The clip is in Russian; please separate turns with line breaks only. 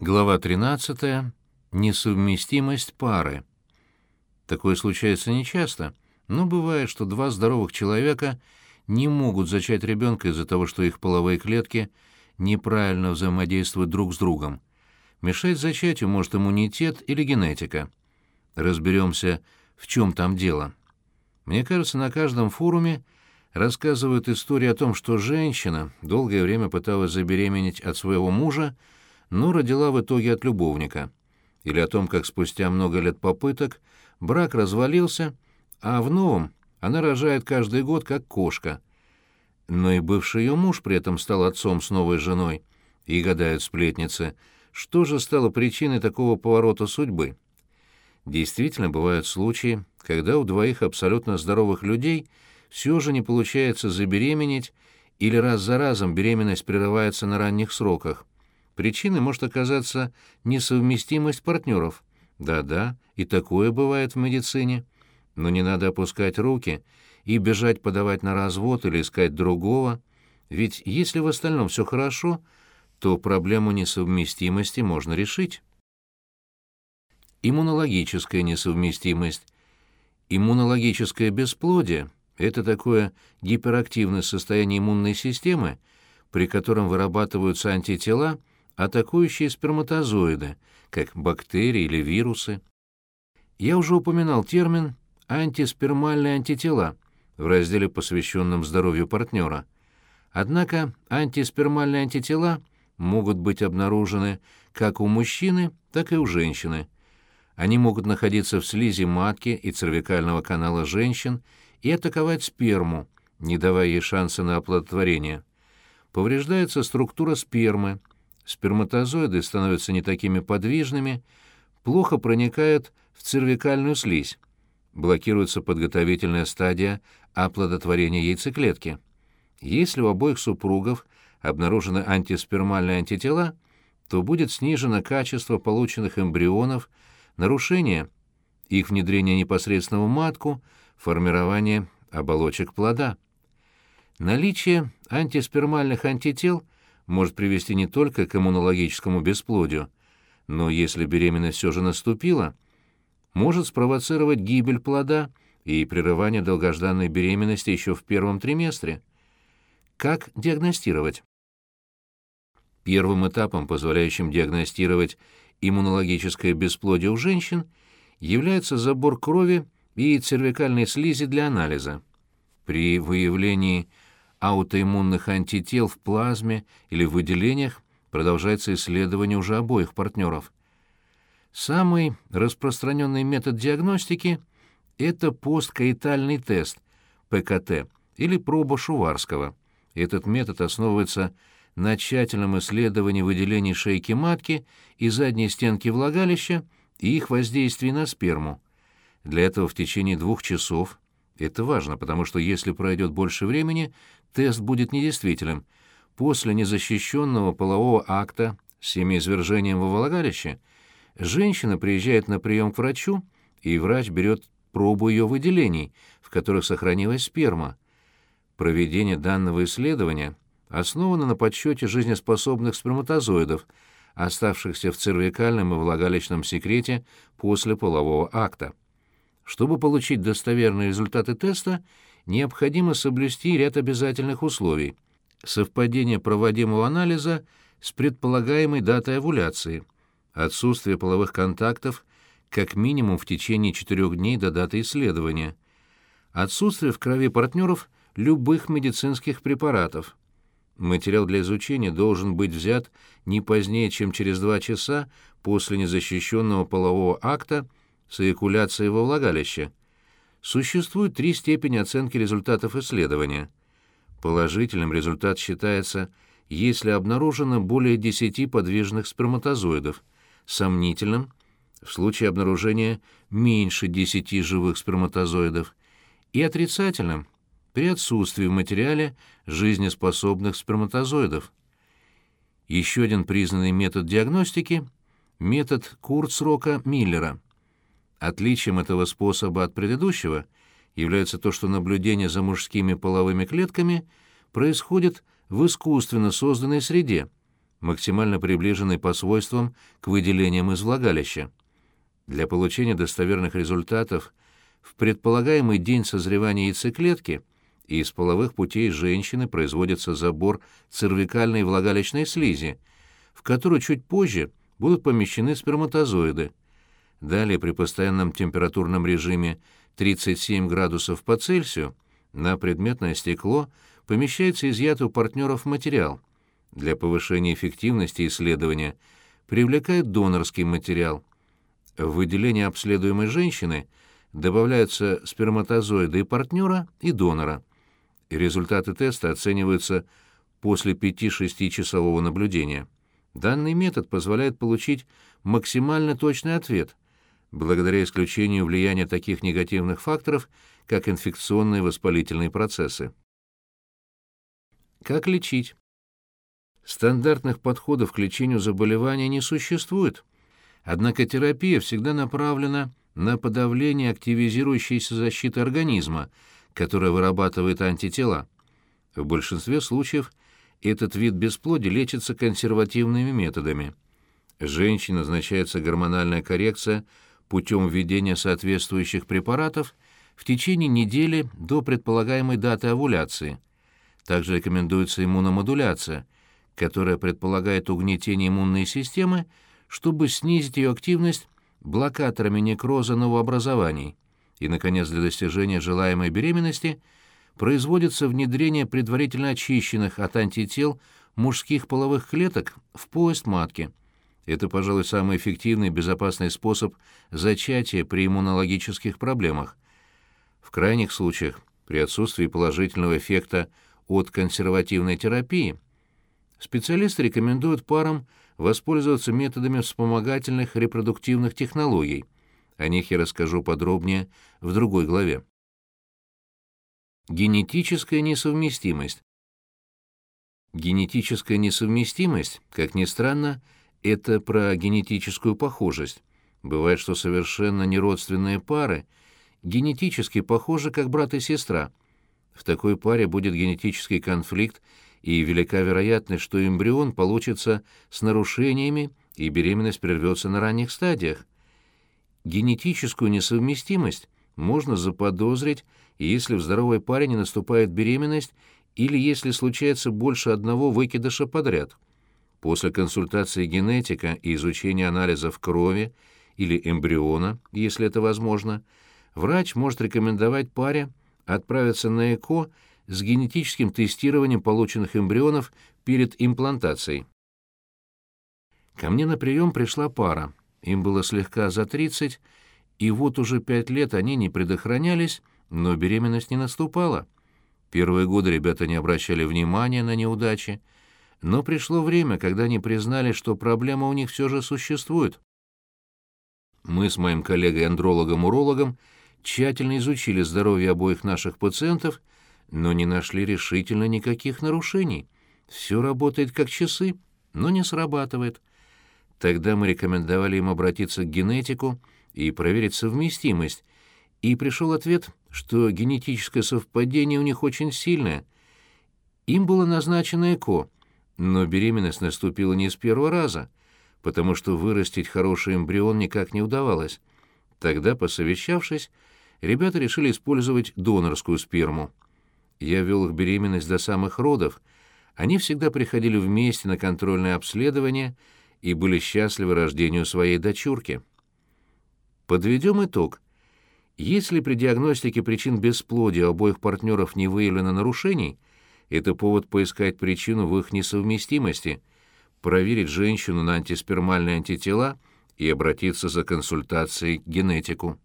Глава 13. Несовместимость пары. Такое случается нечасто, но бывает, что два здоровых человека не могут зачать ребенка из-за того, что их половые клетки неправильно взаимодействуют друг с другом. Мешать зачатию может иммунитет или генетика. Разберемся, в чем там дело. Мне кажется, на каждом форуме рассказывают истории о том, что женщина долгое время пыталась забеременеть от своего мужа, но родила в итоге от любовника. Или о том, как спустя много лет попыток брак развалился, а в новом она рожает каждый год, как кошка. Но и бывший ее муж при этом стал отцом с новой женой. И гадают сплетницы, что же стало причиной такого поворота судьбы. Действительно, бывают случаи, когда у двоих абсолютно здоровых людей все же не получается забеременеть, или раз за разом беременность прерывается на ранних сроках. Причиной может оказаться несовместимость партнеров. Да-да, и такое бывает в медицине. Но не надо опускать руки и бежать подавать на развод или искать другого. Ведь если в остальном все хорошо, то проблему несовместимости можно решить. Иммунологическая несовместимость. Иммунологическое бесплодие – это такое гиперактивное состояние иммунной системы, при котором вырабатываются антитела – атакующие сперматозоиды, как бактерии или вирусы. Я уже упоминал термин «антиспермальные антитела» в разделе, посвященном здоровью партнера. Однако антиспермальные антитела могут быть обнаружены как у мужчины, так и у женщины. Они могут находиться в слизи матки и цервикального канала женщин и атаковать сперму, не давая ей шанса на оплодотворение. Повреждается структура спермы, сперматозоиды становятся не такими подвижными, плохо проникают в цервикальную слизь, блокируется подготовительная стадия оплодотворения яйцеклетки. Если у обоих супругов обнаружены антиспермальные антитела, то будет снижено качество полученных эмбрионов, нарушение их внедрения непосредственно в матку, формирование оболочек плода. Наличие антиспермальных антител – может привести не только к иммунологическому бесплодию, но если беременность все же наступила, может спровоцировать гибель плода и прерывание долгожданной беременности еще в первом триместре. Как диагностировать? Первым этапом, позволяющим диагностировать иммунологическое бесплодие у женщин, является забор крови и цервикальной слизи для анализа. При выявлении аутоиммунных антител в плазме или в выделениях продолжается исследование уже обоих партнеров. Самый распространенный метод диагностики – это посткаитальный тест, ПКТ, или проба Шуварского. Этот метод основывается на тщательном исследовании выделений шейки матки и задней стенки влагалища и их воздействии на сперму. Для этого в течение двух часов это важно, потому что если пройдет больше времени, тест будет недействителен. После незащищенного полового акта с семиизвержением во влагалище женщина приезжает на прием к врачу, и врач берет пробу ее выделений, в которых сохранилась сперма. Проведение данного исследования основано на подсчете жизнеспособных сперматозоидов, оставшихся в цервикальном и влагалищном секрете после полового акта. Чтобы получить достоверные результаты теста, необходимо соблюсти ряд обязательных условий. Совпадение проводимого анализа с предполагаемой датой овуляции, отсутствие половых контактов как минимум в течение четырех дней до даты исследования, отсутствие в крови партнеров любых медицинских препаратов. Материал для изучения должен быть взят не позднее, чем через два часа после незащищенного полового акта с эякуляцией во влагалище. Существует три степени оценки результатов исследования. Положительным результат считается, если обнаружено более 10 подвижных сперматозоидов, сомнительным – в случае обнаружения меньше 10 живых сперматозоидов, и отрицательным – при отсутствии в материале жизнеспособных сперматозоидов. Еще один признанный метод диагностики – метод Курцрока-Миллера – Отличием этого способа от предыдущего является то, что наблюдение за мужскими половыми клетками происходит в искусственно созданной среде, максимально приближенный по свойствам к выделениям из влагалища. Для получения достоверных результатов в предполагаемый день созревания яйцеклетки из половых путей женщины производится забор цервикальной влагалищной слизи, в которую чуть позже будут помещены сперматозоиды. Далее при постоянном температурном режиме 37 градусов по Цельсию на предметное стекло помещается изъятый у партнеров материал. Для повышения эффективности исследования привлекает донорский материал. В выделение обследуемой женщины добавляются сперматозоиды партнера, и донора. Результаты теста оцениваются после 5-6 часового наблюдения. Данный метод позволяет получить максимально точный ответ – благодаря исключению влияния таких негативных факторов, как инфекционные воспалительные процессы. Как лечить? Стандартных подходов к лечению заболевания не существует, однако терапия всегда направлена на подавление активизирующейся защиты организма, которая вырабатывает антитела. В большинстве случаев этот вид бесплодия лечится консервативными методами. Женщине назначается гормональная коррекция – путем введения соответствующих препаратов в течение недели до предполагаемой даты овуляции. Также рекомендуется иммуномодуляция, которая предполагает угнетение иммунной системы, чтобы снизить ее активность блокаторами некроза новообразований. И, наконец, для достижения желаемой беременности производится внедрение предварительно очищенных от антител мужских половых клеток в поезд матки – это, пожалуй, самый эффективный и безопасный способ зачатия при иммунологических проблемах. В крайних случаях, при отсутствии положительного эффекта от консервативной терапии, специалисты рекомендуют парам воспользоваться методами вспомогательных репродуктивных технологий. О них я расскажу подробнее в другой главе. Генетическая несовместимость. Генетическая несовместимость, как ни странно, это про генетическую похожесть. Бывает, что совершенно неродственные пары генетически похожи как брат и сестра. В такой паре будет генетический конфликт, и велика вероятность, что эмбрион получится с нарушениями, и беременность прервется на ранних стадиях. Генетическую несовместимость можно заподозрить, если в здоровой паре не наступает беременность или если случается больше одного выкидыша подряд – После консультации генетика и изучения анализов крови или эмбриона, если это возможно, врач может рекомендовать паре отправиться на ЭКО с генетическим тестированием полученных эмбрионов перед имплантацией. Ко мне на прием пришла пара. Им было слегка за 30, и вот уже пять лет они не предохранялись, но беременность не наступала. Первые годы ребята не обращали внимания на неудачи, но пришло время, когда они признали, что проблема у них все же существует. Мы с моим коллегой-андрологом-урологом тщательно изучили здоровье обоих наших пациентов, но не нашли решительно никаких нарушений. Все работает как часы, но не срабатывает. Тогда мы рекомендовали им обратиться к генетику и проверить совместимость, и пришел ответ, что генетическое совпадение у них очень сильное. Им было назначено ЭКО — но беременность наступила не с первого раза, потому что вырастить хороший эмбрион никак не удавалось. Тогда, посовещавшись, ребята решили использовать донорскую сперму. Я вел их беременность до самых родов. Они всегда приходили вместе на контрольное обследование и были счастливы рождению своей дочурки. Подведем итог. Если при диагностике причин бесплодия обоих партнеров не выявлено нарушений, это повод поискать причину в их несовместимости, проверить женщину на антиспермальные антитела и обратиться за консультацией к генетику.